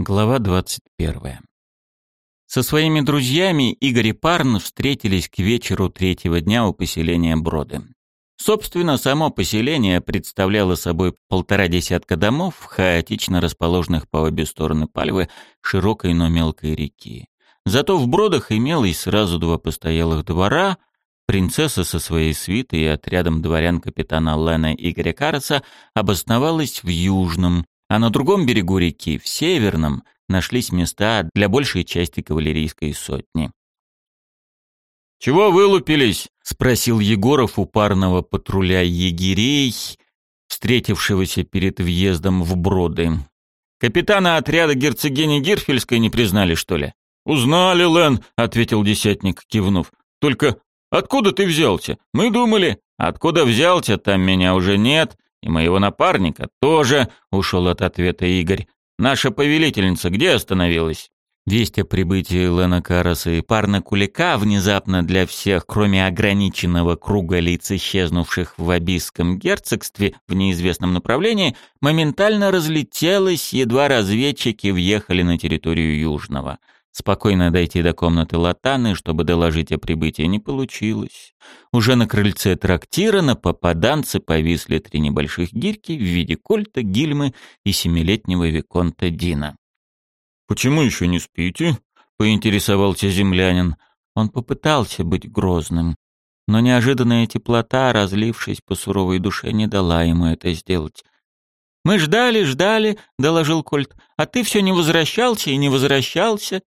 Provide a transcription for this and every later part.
Глава 21. Со своими друзьями Игорь и Парн встретились к вечеру третьего дня у поселения Броды. Собственно, само поселение представляло собой полтора десятка домов, хаотично расположенных по обе стороны Пальвы, широкой, но мелкой реки. Зато в Бродах имелось сразу два постоялых двора, принцесса со своей свитой и отрядом дворян капитана Лена Игоря Караса обосновалась в Южном, а на другом берегу реки, в Северном, нашлись места для большей части кавалерийской сотни. «Чего вылупились?» — спросил Егоров у парного патруля егерей, встретившегося перед въездом в Броды. «Капитана отряда герцогини Гирфельской не признали, что ли?» «Узнали, Лен», — ответил десятник, кивнув. «Только откуда ты взялся? Мы думали...» «Откуда взялся, там меня уже нет. И моего напарника тоже, ушел от ответа Игорь. Наша повелительница где остановилась? Весть о прибытии Лена Караса и Парна Кулика внезапно для всех, кроме ограниченного круга лиц, исчезнувших в Абисском герцогстве в неизвестном направлении, моментально разлетелась, едва разведчики въехали на территорию Южного. Спокойно дойти до комнаты Латаны, чтобы доложить о прибытии, не получилось. Уже на крыльце трактира на попаданце повисли три небольших гирьки в виде кольта, гильмы и семилетнего виконта Дина. «Почему еще не спите?» — поинтересовался землянин. Он попытался быть грозным, но неожиданная теплота, разлившись по суровой душе, не дала ему это сделать. «Мы ждали, ждали», — доложил Кольт, — «а ты все не возвращался и не возвращался.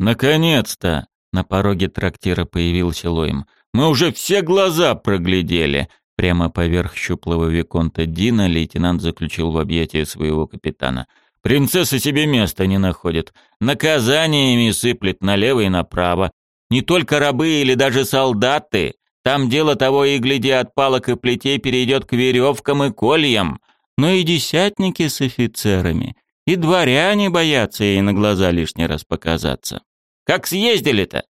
«Наконец-то!» — на пороге трактира появился Лоем. «Мы уже все глаза проглядели!» Прямо поверх щуплого виконта Дина лейтенант заключил в объятия своего капитана. «Принцесса себе места не находит. Наказаниями сыплет налево и направо. Не только рабы или даже солдаты. Там дело того и гляди от палок и плетей перейдет к веревкам и кольям. Но и десятники с офицерами, и дворяне боятся ей на глаза лишний раз показаться. Как съездили-то?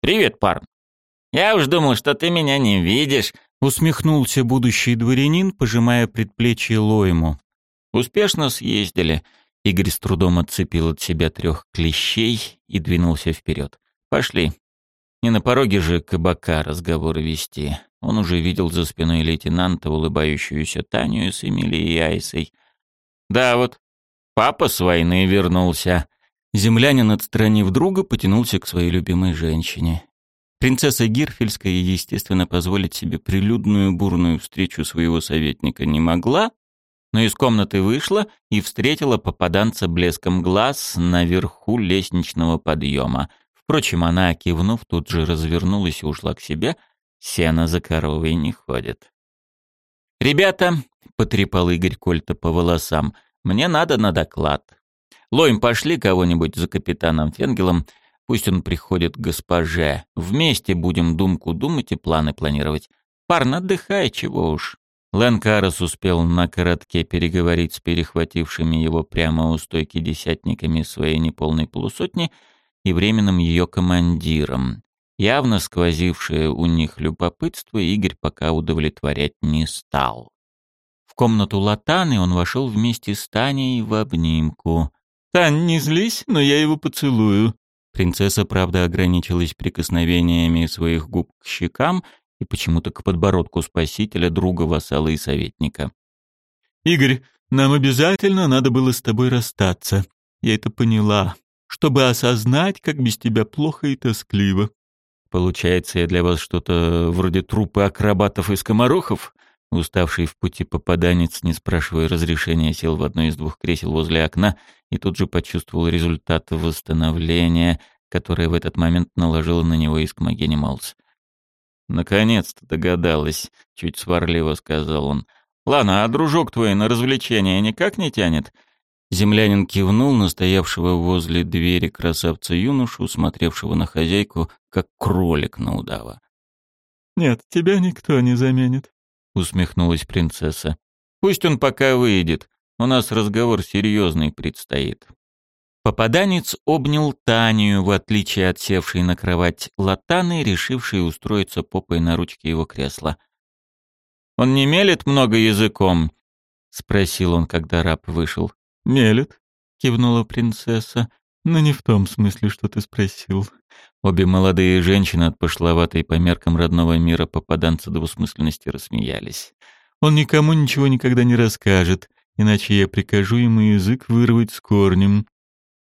Привет, парн. Я уж думал, что ты меня не видишь, усмехнулся будущий дворянин, пожимая предплечье Лоему. Успешно съездили. Игорь с трудом отцепил от себя трех клещей и двинулся вперед. Пошли. Не на пороге же кабака разговоры вести. Он уже видел за спиной лейтенанта улыбающуюся Таню с Эмилией и Айсой. Да вот, папа с войны вернулся. Землянин, отстранив друга, потянулся к своей любимой женщине. Принцесса Гирфельская, естественно, позволить себе прилюдную бурную встречу своего советника не могла, но из комнаты вышла и встретила попаданца блеском глаз наверху лестничного подъема. Впрочем, она, кивнув, тут же развернулась и ушла к себе. Сено за коровой не ходит. «Ребята», — потрепал Игорь Кольта по волосам, — «мне надо на доклад. Лоем, пошли кого-нибудь за капитаном Фенгелом. Пусть он приходит к госпоже. Вместе будем думку думать и планы планировать. Парн, отдыхай, чего уж. Лэн Карас успел на коротке переговорить с перехватившими его прямо у стойки десятниками своей неполной полусотни и временным ее командиром. Явно сквозившее у них любопытство Игорь пока удовлетворять не стал. В комнату Латаны он вошел вместе с Таней в обнимку. «Тань, не злись, но я его поцелую». Принцесса, правда, ограничилась прикосновениями своих губ к щекам и почему-то к подбородку спасителя, друга, вассала и советника. «Игорь, нам обязательно надо было с тобой расстаться. Я это поняла, чтобы осознать, как без тебя плохо и тоскливо». «Получается, я для вас что-то вроде трупы акробатов и скоморохов?» Уставший в пути попаданец, не спрашивая разрешения, сел в одно из двух кресел возле окна и тут же почувствовал результат восстановления, которое в этот момент наложило на него Искмогени Малс. «Наконец-то догадалась», — чуть сварливо сказал он. «Ладно, а дружок твой на развлечения никак не тянет?» Землянин кивнул на стоявшего возле двери красавца-юношу, смотревшего на хозяйку, как кролик на удава. «Нет, тебя никто не заменит», усмехнулась принцесса. Пусть он пока выйдет. У нас разговор серьезный предстоит. Попаданец обнял Танию, в отличие от севшей на кровать Латаны, решившей устроиться попой на ручке его кресла. «Он не мелет много языком?» — спросил он, когда раб вышел. «Мелет. — кивнула принцесса. «Но не в том смысле, что ты спросил». Обе молодые женщины от пошловатой по меркам родного мира попаданца двусмысленности рассмеялись. «Он никому ничего никогда не расскажет, иначе я прикажу ему язык вырвать с корнем».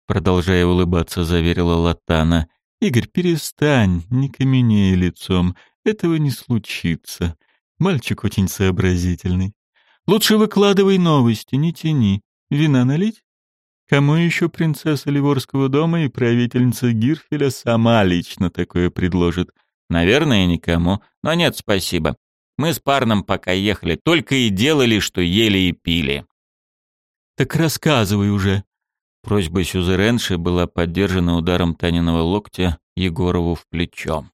Продолжая улыбаться, заверила Латана. «Игорь, перестань, не каменей лицом. Этого не случится. Мальчик очень сообразительный. Лучше выкладывай новости, не тяни. Вина налить? Кому еще принцесса Ливорского дома и правительница Гирфеля сама лично такое предложит? Наверное, никому. Но нет, спасибо. Мы с парном пока ехали, только и делали, что ели и пили. Так рассказывай уже. Просьба сюзеренши была поддержана ударом Таниного локтя Егорову в плечо.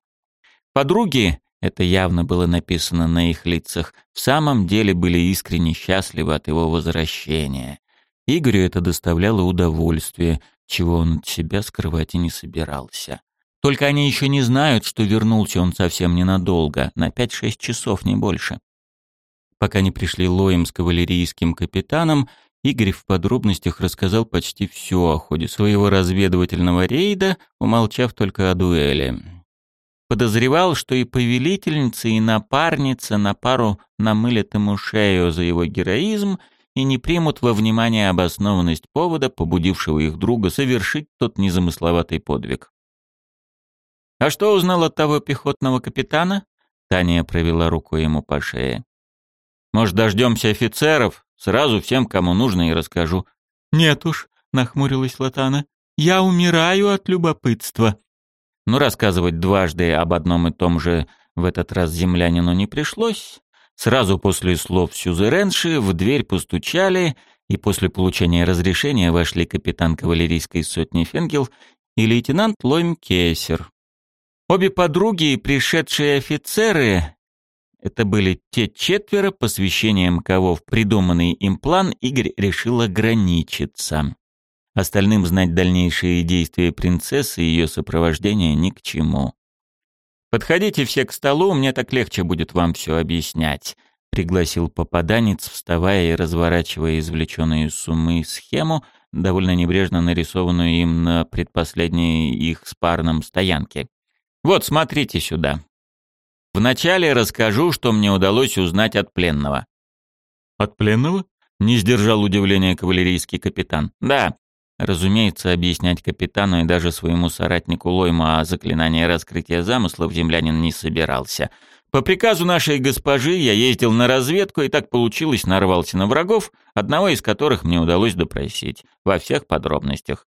Подруги, это явно было написано на их лицах, в самом деле были искренне счастливы от его возвращения. Игорю это доставляло удовольствие, чего он от себя скрывать и не собирался. Только они еще не знают, что вернулся он совсем ненадолго, на 5-6 часов, не больше. Пока не пришли Лоем с кавалерийским капитаном, Игорь в подробностях рассказал почти все о ходе своего разведывательного рейда, умолчав только о дуэли. Подозревал, что и повелительница, и напарница на пару намылят ему шею за его героизм и не примут во внимание обоснованность повода, побудившего их друга совершить тот незамысловатый подвиг. «А что узнал от того пехотного капитана?» Таня провела рукой ему по шее. «Может, дождемся офицеров? Сразу всем, кому нужно, и расскажу». «Нет уж», — нахмурилась Латана, — «я умираю от любопытства». Но рассказывать дважды об одном и том же в этот раз землянину не пришлось. Сразу после слов Сюзеренши в дверь постучали, и после получения разрешения вошли капитан кавалерийской сотни Фенгел и лейтенант Лойм Кесер. Обе подруги и пришедшие офицеры — это были те четверо, посвящением кого в придуманный им план Игорь решил ограничиться. Остальным знать дальнейшие действия принцессы и ее сопровождение ни к чему. «Подходите все к столу, мне так легче будет вам все объяснять», — пригласил попаданец, вставая и разворачивая извлеченную из суммы схему, довольно небрежно нарисованную им на предпоследней их спарном стоянке. «Вот, смотрите сюда. Вначале расскажу, что мне удалось узнать от пленного». «От пленного?» — не сдержал удивления кавалерийский капитан. «Да, Разумеется, объяснять капитану и даже своему соратнику Лойму о заклинании раскрытия замыслов землянин не собирался. По приказу нашей госпожи я ездил на разведку и так получилось нарвался на врагов, одного из которых мне удалось допросить, во всех подробностях.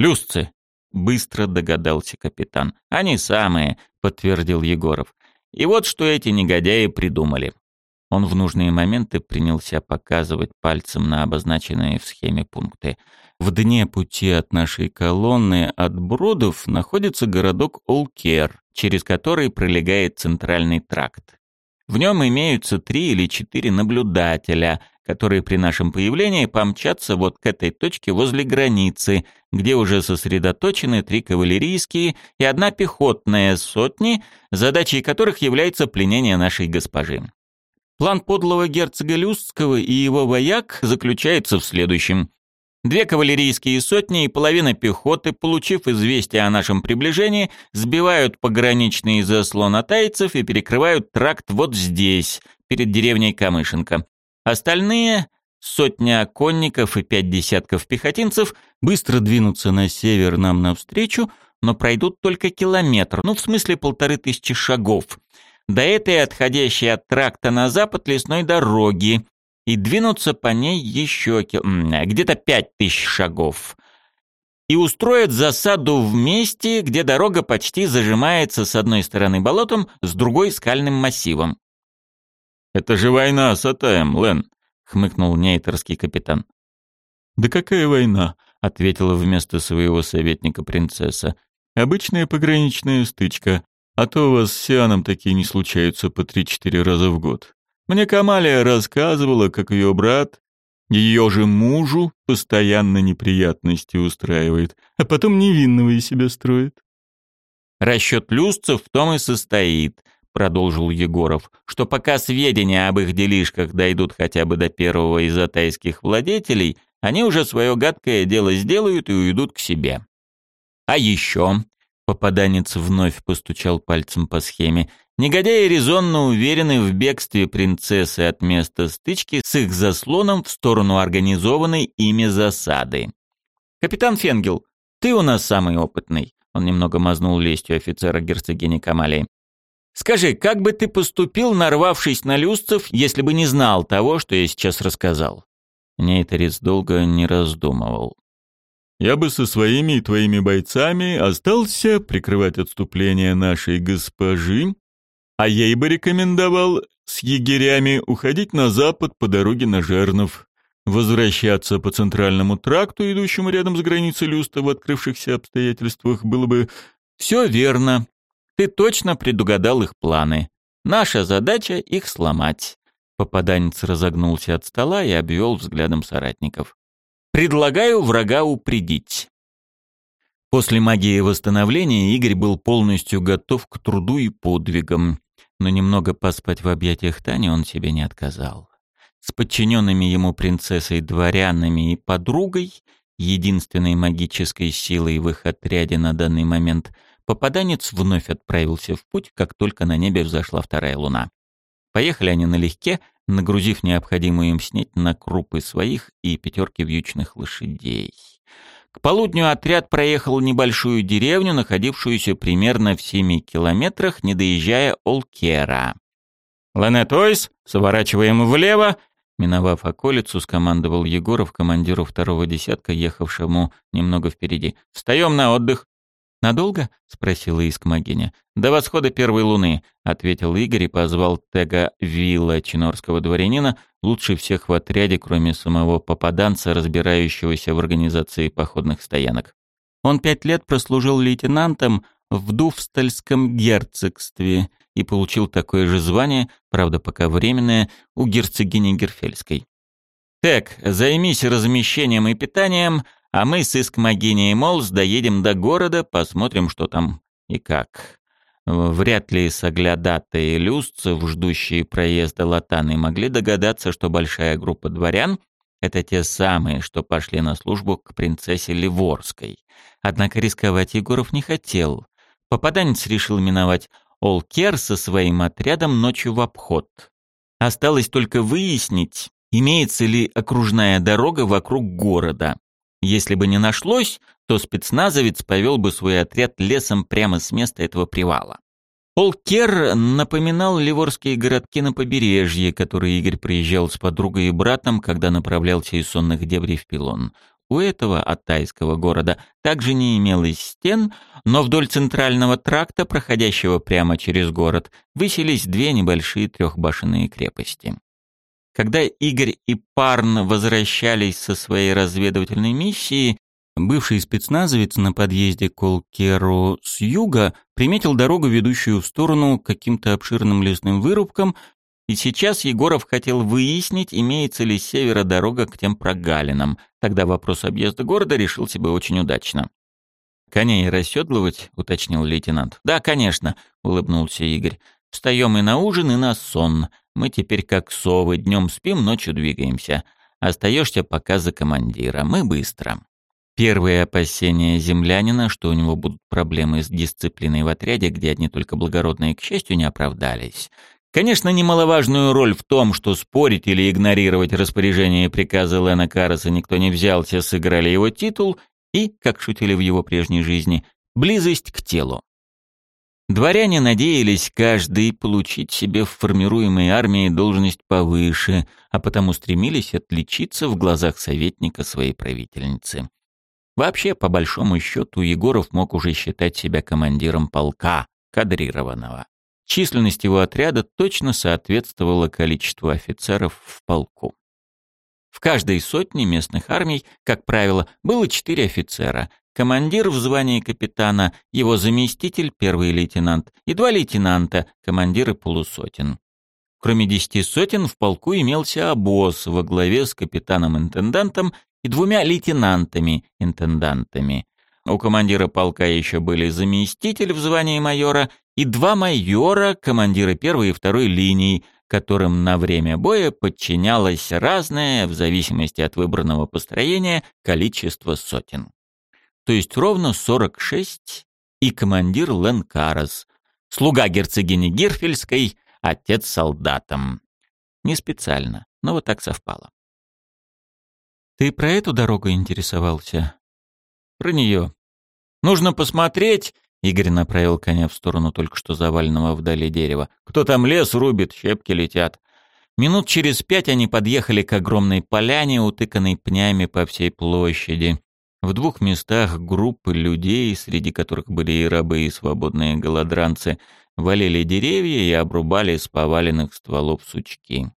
«Люсцы», — быстро догадался капитан. «Они самые», — подтвердил Егоров. «И вот что эти негодяи придумали». Он в нужные моменты принялся показывать пальцем на обозначенные в схеме пункты — в дне пути от нашей колонны от Бродов находится городок Олкер, через который пролегает центральный тракт. В нем имеются три или четыре наблюдателя, которые при нашем появлении помчатся вот к этой точке возле границы, где уже сосредоточены три кавалерийские и одна пехотная сотни, задачей которых является пленение нашей госпожи. План подлого герцога Люстского и его вояк заключается в следующем. Две кавалерийские сотни и половина пехоты, получив известие о нашем приближении, сбивают пограничный заслон атайцев и перекрывают тракт вот здесь, перед деревней Камышенко. Остальные, сотня конников и пять десятков пехотинцев, быстро двинутся на север нам навстречу, но пройдут только километр, ну в смысле полторы тысячи шагов, до этой отходящей от тракта на запад лесной дороги, и двинуться по ней еще где-то пять тысяч шагов. И устроят засаду в месте, где дорога почти зажимается с одной стороны болотом, с другой скальным массивом. «Это же война с Атаем, Лен», — хмыкнул нейтерский капитан. «Да какая война?» — ответила вместо своего советника принцесса. «Обычная пограничная стычка, а то у вас с Сианом такие не случаются по три-четыре раза в год. Мне Камалия рассказывала, как ее брат, ее же мужу, постоянно неприятности устраивает, а потом невинного из себя строит. «Расчет люстцев в том и состоит», — продолжил Егоров, «что пока сведения об их делишках дойдут хотя бы до первого из атайских владетелей, они уже свое гадкое дело сделают и уйдут к себе. А еще, попаданец вновь постучал пальцем по схеме, негодяи резонно уверены в бегстве принцессы от места стычки с их заслоном в сторону организованной ими засады. «Капитан Фенгел, ты у нас самый опытный», он немного мазнул лестью офицера герцогини Камалии. «Скажи, как бы ты поступил, нарвавшись на люстцев, если бы не знал того, что я сейчас рассказал?» Нейтерец долго не раздумывал. «Я бы со своими и твоими бойцами остался прикрывать отступление нашей госпожи, а ей бы рекомендовал с егерями уходить на запад по дороге на Жернов, возвращаться по центральному тракту, идущему рядом с границей Люста в открывшихся обстоятельствах, было бы... Все верно. Ты точно предугадал их планы. Наша задача — их сломать. Попаданец разогнулся от стола и обвел взглядом соратников. «Предлагаю врага упредить». После магии восстановления Игорь был полностью готов к труду и подвигам, но немного поспать в объятиях Тани он себе не отказал. С подчиненными ему принцессой, дворянами и подругой, единственной магической силой в их отряде на данный момент, попаданец вновь отправился в путь, как только на небе взошла вторая луна. Поехали они налегке, нагрузив необходимую им снеть на крупы своих и пятерки вьючных лошадей. К полудню отряд проехал небольшую деревню, находившуюся примерно в семи километрах, не доезжая Олкера. «Ланет Ойс, сворачиваем влево!» Миновав околицу, скомандовал Егоров командиру второго десятка, ехавшему немного впереди. «Встаем на отдых!» «Надолго?» — спросила Искмогиня. «До восхода первой луны», — ответил Игорь и позвал Тега Вилла, чинорского дворянина, лучше всех в отряде, кроме самого попаданца, разбирающегося в организации походных стоянок. Он пять лет прослужил лейтенантом в Дуфстальском герцогстве и получил такое же звание, правда пока временное, у герцогини Герфельской. «Тег, займись размещением и питанием, а мы с Искмогиней Молс доедем до города, посмотрим, что там и как. Вряд ли соглядатые люстцев, ждущие проезда Латаны, могли догадаться, что большая группа дворян — это те самые, что пошли на службу к принцессе Ливорской. Однако рисковать Егоров не хотел. Попаданец решил миновать Олкер со своим отрядом ночью в обход. Осталось только выяснить, имеется ли окружная дорога вокруг города. Если бы не нашлось, то спецназовец повел бы свой отряд лесом прямо с места этого привала. Олкер напоминал ливорские городки на побережье, которые Игорь приезжал с подругой и братом, когда направлялся из сонных дебрей в Пилон. У этого алтайского города также не имелось стен, но вдоль центрального тракта, проходящего прямо через город, высились две небольшие трехбашенные крепости. Когда Игорь и Парн возвращались со своей разведывательной миссии, бывший спецназовец на подъезде к Олкеру с юга приметил дорогу, ведущую в сторону каким-то обширным лесным вырубкам, и сейчас Егоров хотел выяснить, имеется ли с севера дорога к тем прогалинам. Тогда вопрос объезда города решился бы очень удачно. «Коней расседлывать?» — уточнил лейтенант. «Да, конечно», — улыбнулся Игорь. «Встаем и на ужин, и на сон. Мы теперь как совы, днем спим, ночью двигаемся. Остаешься пока за командира, мы быстро. Первые опасения землянина, что у него будут проблемы с дисциплиной в отряде, где одни только благородные, к счастью, не оправдались. Конечно, немаловажную роль в том, что спорить или игнорировать распоряжения и приказы Лена Караса никто не взялся, сыграли его титул и, как шутили в его прежней жизни, близость к телу. Дворяне надеялись каждый получить себе в формируемой армии должность повыше, а потому стремились отличиться в глазах советника своей правительницы. Вообще, по большому счету, Егоров мог уже считать себя командиром полка, кадрированного. Численность его отряда точно соответствовала количеству офицеров в полку. В каждой сотне местных армий, как правило, было четыре офицера, командир в звании капитана, его заместитель, первый лейтенант, и два лейтенанта, командиры полусотен. Кроме десяти сотен в полку имелся обоз во главе с капитаном-интендантом и двумя лейтенантами-интендантами. У командира полка еще были заместитель в звании майора и два майора, командиры первой и второй линий, которым на время боя подчинялось разное, в зависимости от выбранного построения, количество сотен. То есть ровно 46 и командир Ленкарас, слуга герцогини Гирфельской, отец солдатам. Не специально, но вот так совпало. «Ты про эту дорогу интересовался?» «Про нее. Нужно посмотреть...» Игорь направил коня в сторону только что заваленного вдали дерева. «Кто там лес рубит, щепки летят». Минут через пять они подъехали к огромной поляне, утыканной пнями по всей площади. В двух местах группы людей, среди которых были и рабы, и свободные голодранцы, валили деревья и обрубали с поваленных стволов сучки.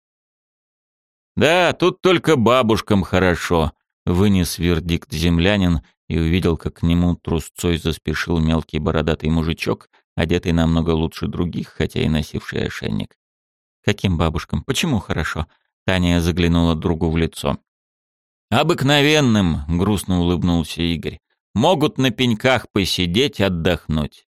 «Да, тут только бабушкам хорошо», — вынес вердикт землянин и увидел, как к нему трусцой заспешил мелкий бородатый мужичок, одетый намного лучше других, хотя и носивший ошейник. «Каким бабушкам? Почему хорошо?» Таня заглянула другу в лицо. «Обыкновенным», — грустно улыбнулся Игорь. «Могут на пеньках посидеть, отдохнуть».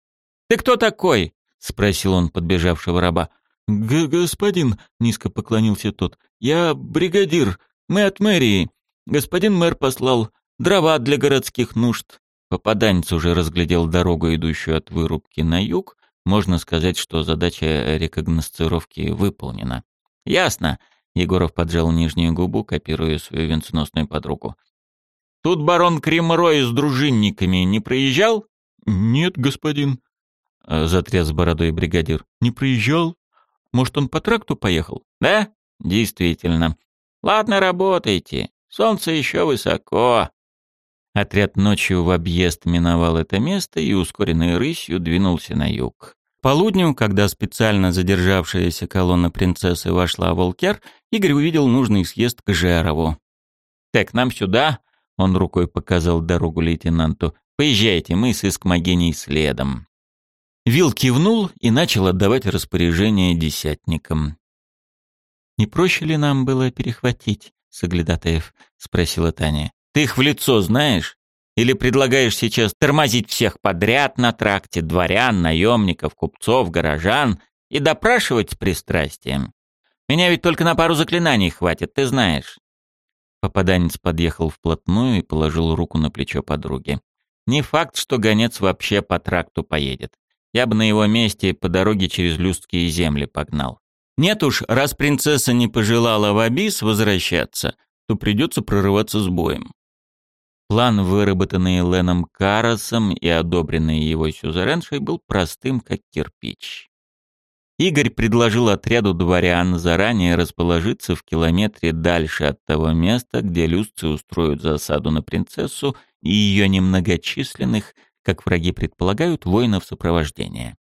«Ты кто такой?» — спросил он подбежавшего раба. Г «Господин», — низко поклонился тот, — «я бригадир, мы от мэрии. Господин мэр послал дрова для городских нужд». Попаданец уже разглядел дорогу, идущую от вырубки на юг. Можно сказать, что задача рекогносцировки выполнена. «Ясно», — Егоров поджал нижнюю губу, копируя свою венценосную подругу. «Тут барон Кремрой с дружинниками не проезжал?» «Нет, господин», — затряс бородой бригадир. «Не проезжал. Может, он по тракту поехал? Да? Действительно. Ладно, работайте. Солнце еще высоко. Отряд ночью в объезд миновал это место и ускоренной рысью двинулся на юг. Полудню, когда специально задержавшаяся колонна принцессы вошла в Волкер, Игорь увидел нужный съезд к Жерову. «Так, нам сюда?» — он рукой показал дорогу лейтенанту. «Поезжайте, мы с Искмогеней следом». Вил кивнул и начал отдавать распоряжения десятникам. «Не проще ли нам было перехватить, Соглядатаев?» — спросила Таня. «Ты их в лицо знаешь? Или предлагаешь сейчас тормозить всех подряд на тракте, дворян, наемников, купцов, горожан и допрашивать с пристрастием? Меня ведь только на пару заклинаний хватит, ты знаешь». Попаданец подъехал вплотную и положил руку на плечо подруги. Не факт, что гонец вообще по тракту поедет. Я бы на его месте по дороге через люсткие земли погнал. Нет уж, раз принцесса не пожелала в Абис возвращаться, то придется прорываться с боем. План, выработанный Леном Карасом и одобренный его сюзереншей, был простым, как кирпич. Игорь предложил отряду дворян заранее расположиться в километре дальше от того места, где люстцы устроят засаду на принцессу и ее немногочисленных, как враги предполагают, воинов сопровождения.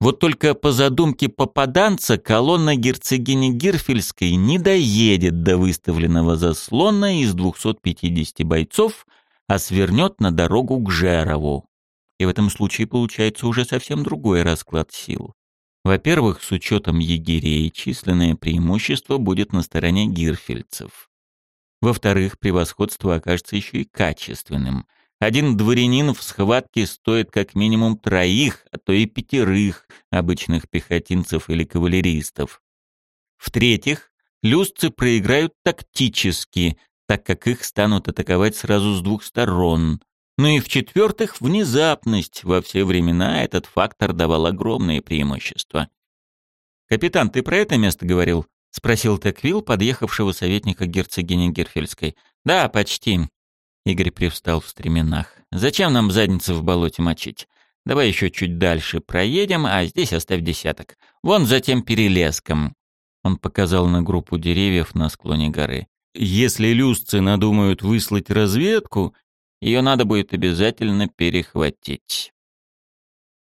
Вот только по задумке попаданца колонна герцогини Гирфельской не доедет до выставленного заслона из 250 бойцов, а свернет на дорогу к Жерову. И в этом случае получается уже совсем другой расклад сил. Во-первых, с учетом егерей численное преимущество будет на стороне гирфельцев. Во-вторых, превосходство окажется еще и качественным – один дворянин в схватке стоит как минимум троих, а то и пятерых обычных пехотинцев или кавалеристов. В-третьих, люстцы проиграют тактически, так как их станут атаковать сразу с двух сторон. Ну и в-четвертых, внезапность. Во все времена этот фактор давал огромные преимущества. «Капитан, ты про это место говорил?» — спросил Теквилл, подъехавшего советника герцогини Герфельской. «Да, почти. Игорь привстал в стременах. «Зачем нам задницу в болоте мочить? Давай еще чуть дальше проедем, а здесь оставь десяток. Вон за тем перелеском». Он показал на группу деревьев на склоне горы. «Если люстцы надумают выслать разведку, ее надо будет обязательно перехватить».